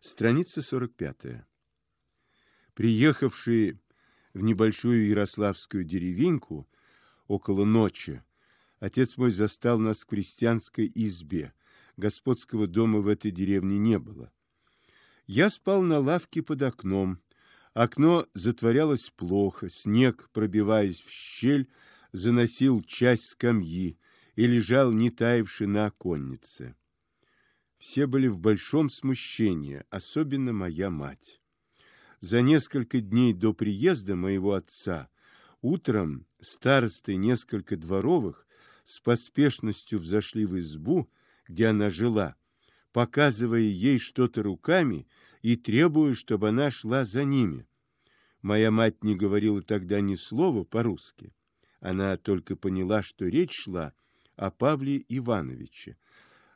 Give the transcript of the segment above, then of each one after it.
Страница 45. Приехавший в небольшую ярославскую деревеньку около ночи, отец мой застал нас в крестьянской избе. Господского дома в этой деревне не было. Я спал на лавке под окном. Окно затворялось плохо, снег, пробиваясь в щель, заносил часть скамьи и лежал не таявший на оконнице. Все были в большом смущении, особенно моя мать. За несколько дней до приезда моего отца утром старосты несколько дворовых с поспешностью взошли в избу, где она жила, показывая ей что-то руками и требуя, чтобы она шла за ними. Моя мать не говорила тогда ни слова по-русски. Она только поняла, что речь шла о Павле Ивановиче.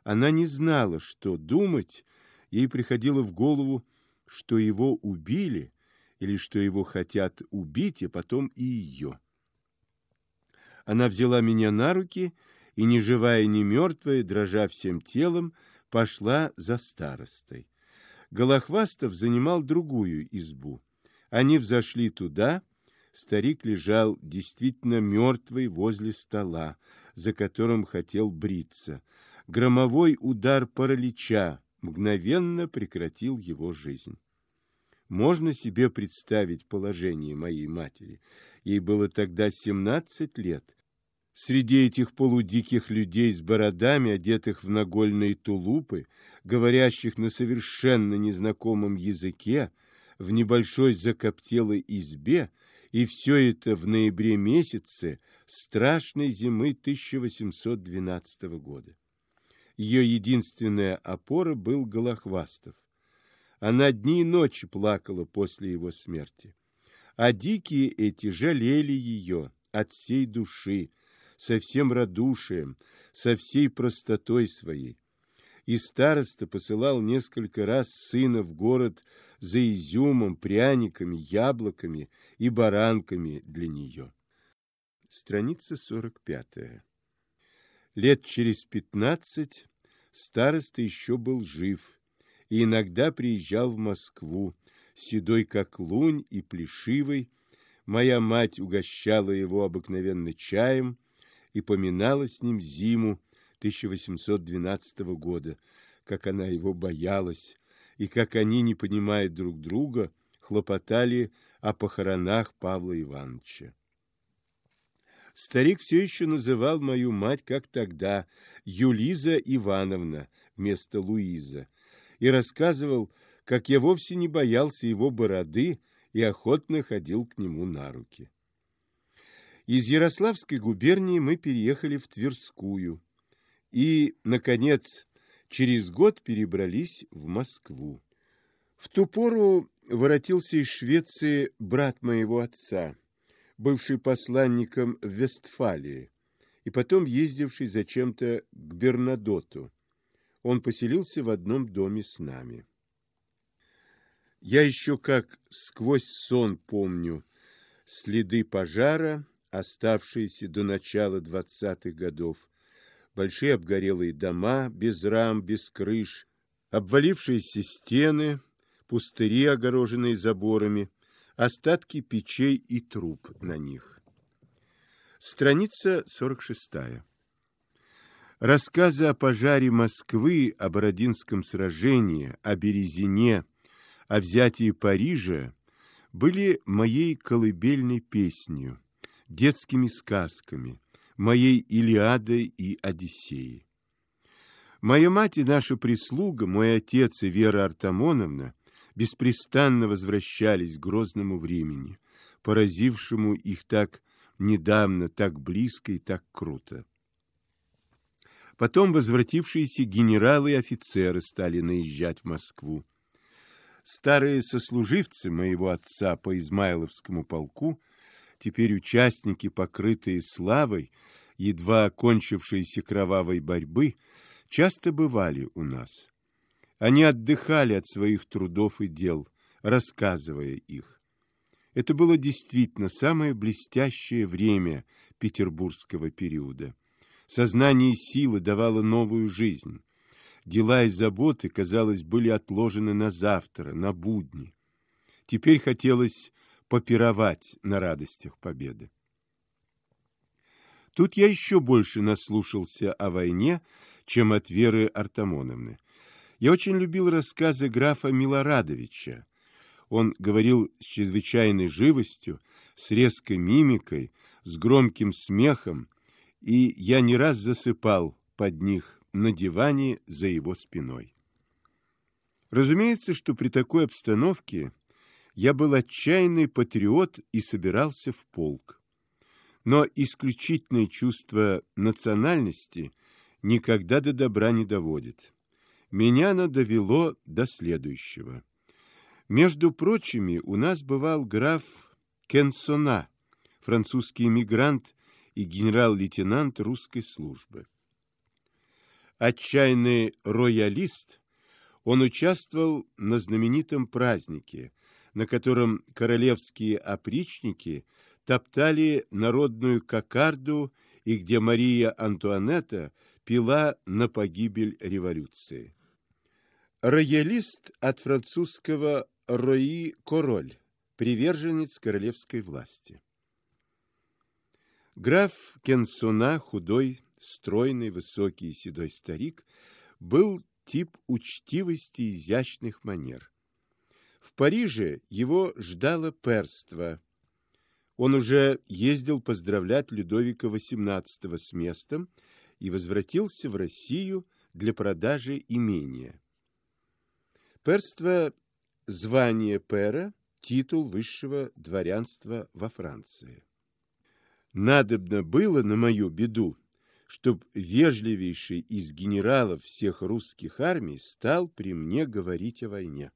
Она не знала, что думать, ей приходило в голову, что его убили или что его хотят убить, и потом и ее. Она взяла меня на руки и, ни живая, ни мертвая, дрожа всем телом, пошла за старостой. Голохвастов занимал другую избу. Они взошли туда, старик лежал действительно мертвый возле стола, за которым хотел бриться. Громовой удар паралича мгновенно прекратил его жизнь. Можно себе представить положение моей матери. Ей было тогда 17 лет. Среди этих полудиких людей с бородами, одетых в нагольные тулупы, говорящих на совершенно незнакомом языке, в небольшой закоптелой избе, и все это в ноябре месяце страшной зимы 1812 года. Ее единственная опора был Голохвастов. Она дни и ночи плакала после его смерти. А дикие эти жалели ее от всей души, со всем радушием, со всей простотой своей. И староста посылал несколько раз сына в город за изюмом, пряниками, яблоками и баранками для нее. Страница 45. Лет через пятнадцать староста еще был жив и иногда приезжал в Москву, седой как лунь и плешивый. Моя мать угощала его обыкновенно чаем и поминала с ним зиму 1812 года, как она его боялась, и как они, не понимая друг друга, хлопотали о похоронах Павла Ивановича. Старик все еще называл мою мать, как тогда, Юлиза Ивановна вместо Луиза, и рассказывал, как я вовсе не боялся его бороды и охотно ходил к нему на руки. Из Ярославской губернии мы переехали в Тверскую и, наконец, через год перебрались в Москву. В ту пору воротился из Швеции брат моего отца, бывший посланником в Вестфалии и потом ездивший зачем-то к Бернадоту. Он поселился в одном доме с нами. Я еще как сквозь сон помню следы пожара, оставшиеся до начала двадцатых годов, большие обгорелые дома, без рам, без крыш, обвалившиеся стены, пустыри, огороженные заборами, остатки печей и труб на них. Страница 46. Рассказы о пожаре Москвы, о Бородинском сражении, о Березине, о взятии Парижа были моей колыбельной песнью, детскими сказками, моей Илиадой и Одиссеей. Моя мать и наша прислуга, мой отец и Вера Артамоновна беспрестанно возвращались к грозному времени, поразившему их так недавно, так близко и так круто. Потом возвратившиеся генералы и офицеры стали наезжать в Москву. Старые сослуживцы моего отца по Измайловскому полку, теперь участники, покрытые славой, едва окончившиеся кровавой борьбы, часто бывали у нас. Они отдыхали от своих трудов и дел, рассказывая их. Это было действительно самое блестящее время петербургского периода. Сознание силы давало новую жизнь. Дела и заботы, казалось, были отложены на завтра, на будни. Теперь хотелось попировать на радостях победы. Тут я еще больше наслушался о войне, чем от Веры Артамоновны. Я очень любил рассказы графа Милорадовича. Он говорил с чрезвычайной живостью, с резкой мимикой, с громким смехом, и я не раз засыпал под них на диване за его спиной. Разумеется, что при такой обстановке я был отчаянный патриот и собирался в полк. Но исключительное чувство национальности никогда до добра не доводит. Меня оно довело до следующего. Между прочими, у нас бывал граф Кенсона, французский эмигрант и генерал-лейтенант русской службы. Отчаянный роялист, он участвовал на знаменитом празднике, на котором королевские опричники топтали народную кокарду и где Мария Антуанетта пила на погибель революции. Роялист от французского «рои король», приверженец королевской власти. Граф Кенсуна, худой, стройный, высокий и седой старик, был тип учтивости и изящных манер. В Париже его ждало перство. Он уже ездил поздравлять Людовика XVIII с местом и возвратился в Россию для продажи имения. Перство – звание пера, титул высшего дворянства во Франции. Надобно было на мою беду, чтоб вежливейший из генералов всех русских армий стал при мне говорить о войне.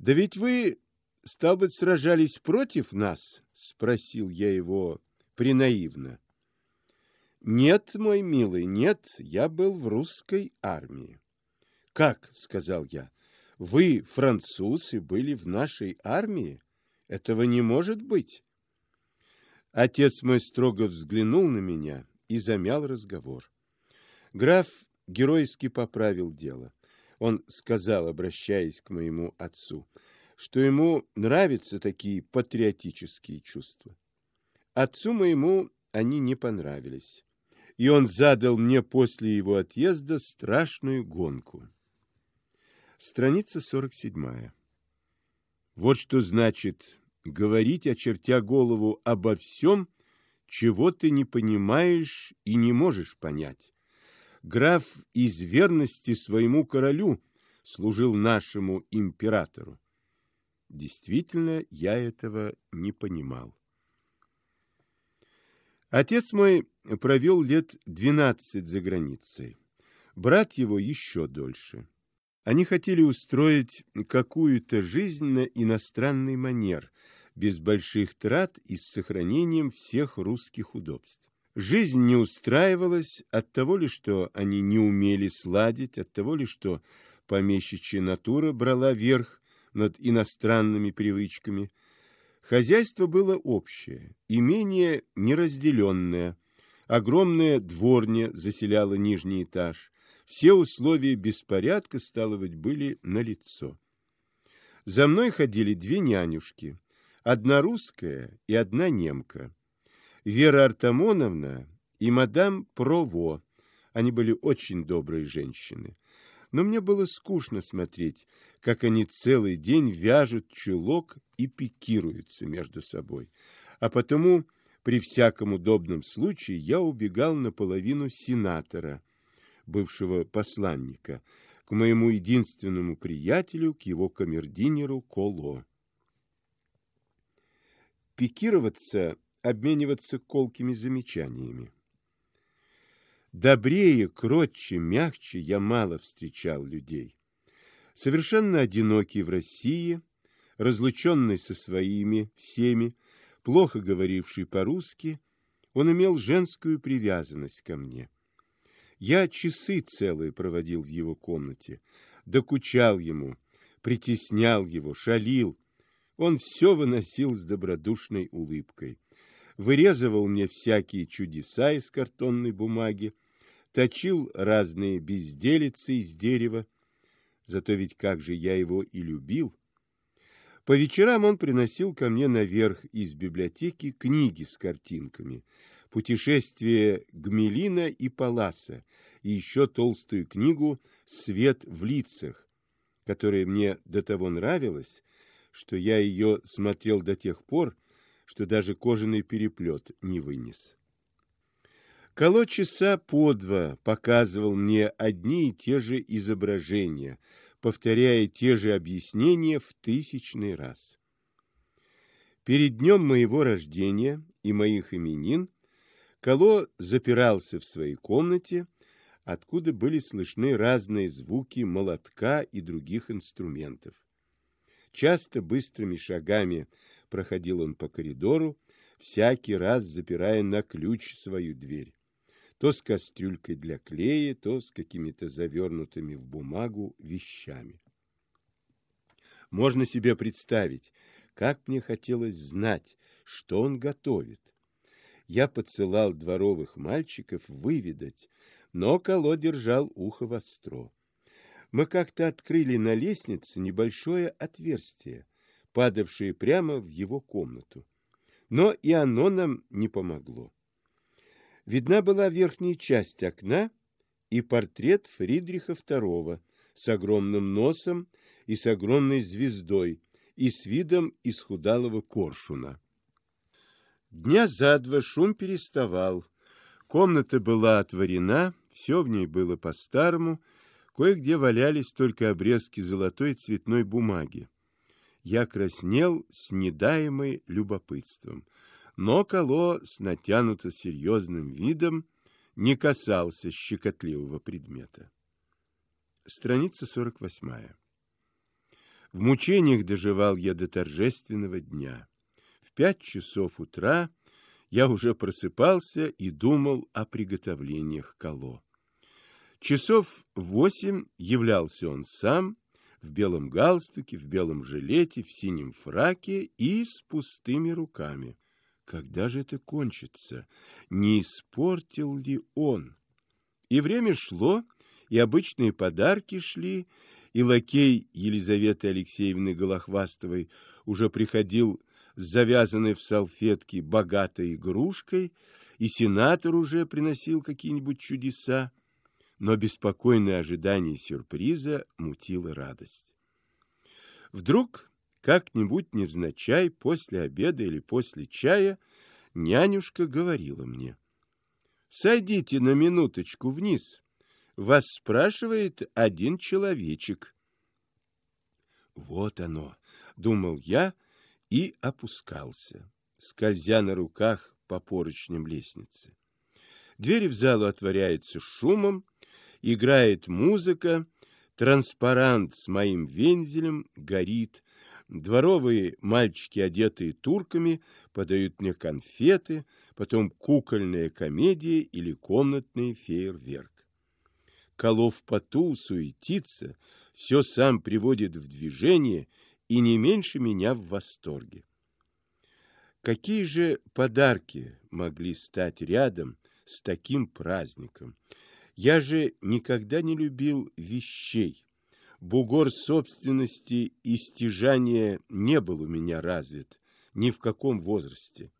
«Да ведь вы, стал быть, сражались против нас?» — спросил я его принаивно. «Нет, мой милый, нет, я был в русской армии». «Как?» — сказал я. «Вы, французы, были в нашей армии? Этого не может быть». Отец мой строго взглянул на меня и замял разговор. Граф геройски поправил дело. Он сказал, обращаясь к моему отцу, что ему нравятся такие патриотические чувства. Отцу моему они не понравились, и он задал мне после его отъезда страшную гонку. Страница 47. Вот что значит говорить, очертя голову, обо всем, чего ты не понимаешь и не можешь понять. Граф из верности своему королю служил нашему императору. Действительно, я этого не понимал. Отец мой провел лет двенадцать за границей, брат его еще дольше. Они хотели устроить какую-то жизнь на иностранный манер, без больших трат и с сохранением всех русских удобств. Жизнь не устраивалась от того ли, что они не умели сладить, от того ли, что помещичья натура брала верх над иностранными привычками. Хозяйство было общее, имение неразделенное, огромная дворня заселяла нижний этаж, все условия беспорядка, стало быть, были налицо. За мной ходили две нянюшки, одна русская и одна немка. Вера Артамоновна и мадам Прово. Они были очень добрые женщины. Но мне было скучно смотреть, как они целый день вяжут чулок и пикируются между собой. А потому при всяком удобном случае я убегал наполовину сенатора – бывшего посланника, к моему единственному приятелю, к его камердинеру Коло. Пикироваться, обмениваться колкими замечаниями. Добрее, кротче, мягче я мало встречал людей. Совершенно одинокий в России, разлученный со своими всеми, плохо говоривший по-русски, он имел женскую привязанность ко мне. Я часы целые проводил в его комнате, докучал ему, притеснял его, шалил. Он все выносил с добродушной улыбкой. Вырезывал мне всякие чудеса из картонной бумаги, точил разные безделицы из дерева, зато ведь как же я его и любил. По вечерам он приносил ко мне наверх из библиотеки книги с картинками, «Путешествие Гмелина и Паласа» и еще толстую книгу «Свет в лицах», которая мне до того нравилась, что я ее смотрел до тех пор, что даже кожаный переплет не вынес. Коло часа по два показывал мне одни и те же изображения, повторяя те же объяснения в тысячный раз. Перед днем моего рождения и моих именин Коло запирался в своей комнате, откуда были слышны разные звуки молотка и других инструментов. Часто быстрыми шагами проходил он по коридору, всякий раз запирая на ключ свою дверь то с кастрюлькой для клея, то с какими-то завернутыми в бумагу вещами. Можно себе представить, как мне хотелось знать, что он готовит. Я подсылал дворовых мальчиков выведать, но Коло держал ухо востро. Мы как-то открыли на лестнице небольшое отверстие, падавшее прямо в его комнату. Но и оно нам не помогло видна была верхняя часть окна и портрет Фридриха II с огромным носом и с огромной звездой и с видом исхудалого коршуна. Дня за два шум переставал. Комната была отворена, все в ней было по-старому, кое-где валялись только обрезки золотой цветной бумаги. Я краснел с недаемой любопытством но Кало с натянуто серьезным видом не касался щекотливого предмета. Страница 48. В мучениях доживал я до торжественного дня. Пять часов утра я уже просыпался и думал о приготовлениях Кало. Часов восемь являлся он сам, в белом галстуке, в белом жилете, в синем фраке и с пустыми руками. Когда же это кончится? Не испортил ли он? И время шло, и обычные подарки шли, и лакей Елизаветы Алексеевны Голохвастовой уже приходил с завязанной в салфетке богатой игрушкой, и сенатор уже приносил какие-нибудь чудеса, но беспокойное ожидание сюрприза мутило радость. Вдруг как-нибудь невзначай, после обеда или после чая, нянюшка говорила мне. «Сойдите на минуточку вниз. Вас спрашивает один человечек». «Вот оно», — думал я и опускался, скользя на руках по поручням лестницы. Двери в залу отворяются шумом, играет музыка, транспарант с моим вензелем горит, Дворовые мальчики, одетые турками, подают мне конфеты, потом кукольная комедия или комнатный фейерверк. Колов поту, суетится, все сам приводит в движение и не меньше меня в восторге. Какие же подарки могли стать рядом с таким праздником? Я же никогда не любил вещей, бугор собственности и стяжания не был у меня развит ни в каком возрасте.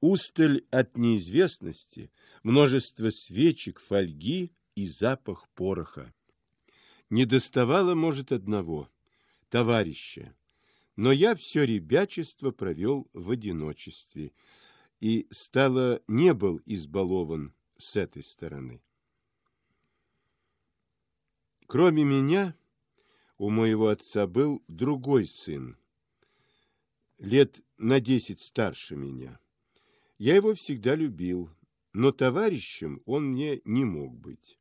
Усталь от неизвестности, множество свечек, фольги и запах пороха. Не доставало, может, одного — товарища. Но я все ребячество провел в одиночестве и, стало, не был избалован с этой стороны. Кроме меня, у моего отца был другой сын, лет на десять старше меня. Я его всегда любил, но товарищем он мне не мог быть.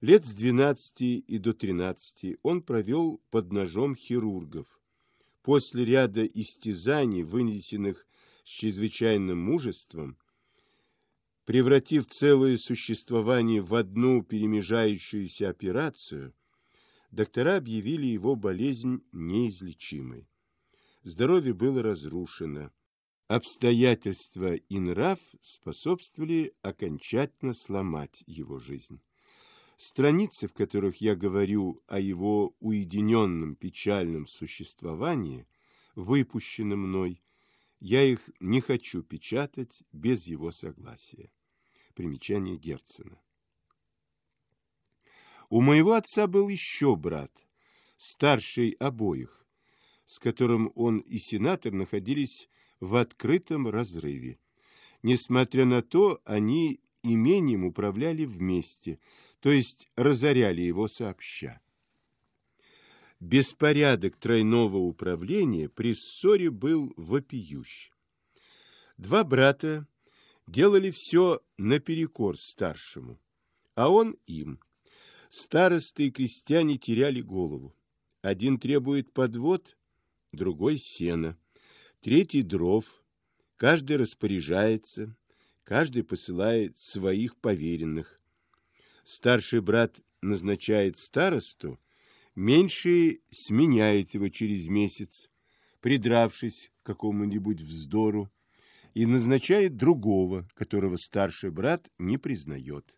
Лет с двенадцати и до тринадцати он провел под ножом хирургов. После ряда истязаний, вынесенных с чрезвычайным мужеством, Превратив целое существование в одну перемежающуюся операцию, доктора объявили его болезнь неизлечимой. Здоровье было разрушено. обстоятельства и нрав способствовали окончательно сломать его жизнь. Страницы, в которых я говорю о его уединенном печальном существовании, выпущены мной, я их не хочу печатать без его согласия. Примечание Герцена. У моего отца был еще брат, старший обоих, с которым он и сенатор находились в открытом разрыве. Несмотря на то, они имением управляли вместе, то есть разоряли его сообща. Беспорядок тройного управления при ссоре был вопиющ. Два брата делали все наперекор старшему, а он им. Старосты и крестьяне теряли голову. Один требует подвод, другой — сена, третий — дров. Каждый распоряжается, каждый посылает своих поверенных. Старший брат назначает старосту — Меньший сменяет его через месяц, придравшись к какому-нибудь вздору, и назначает другого, которого старший брат не признает.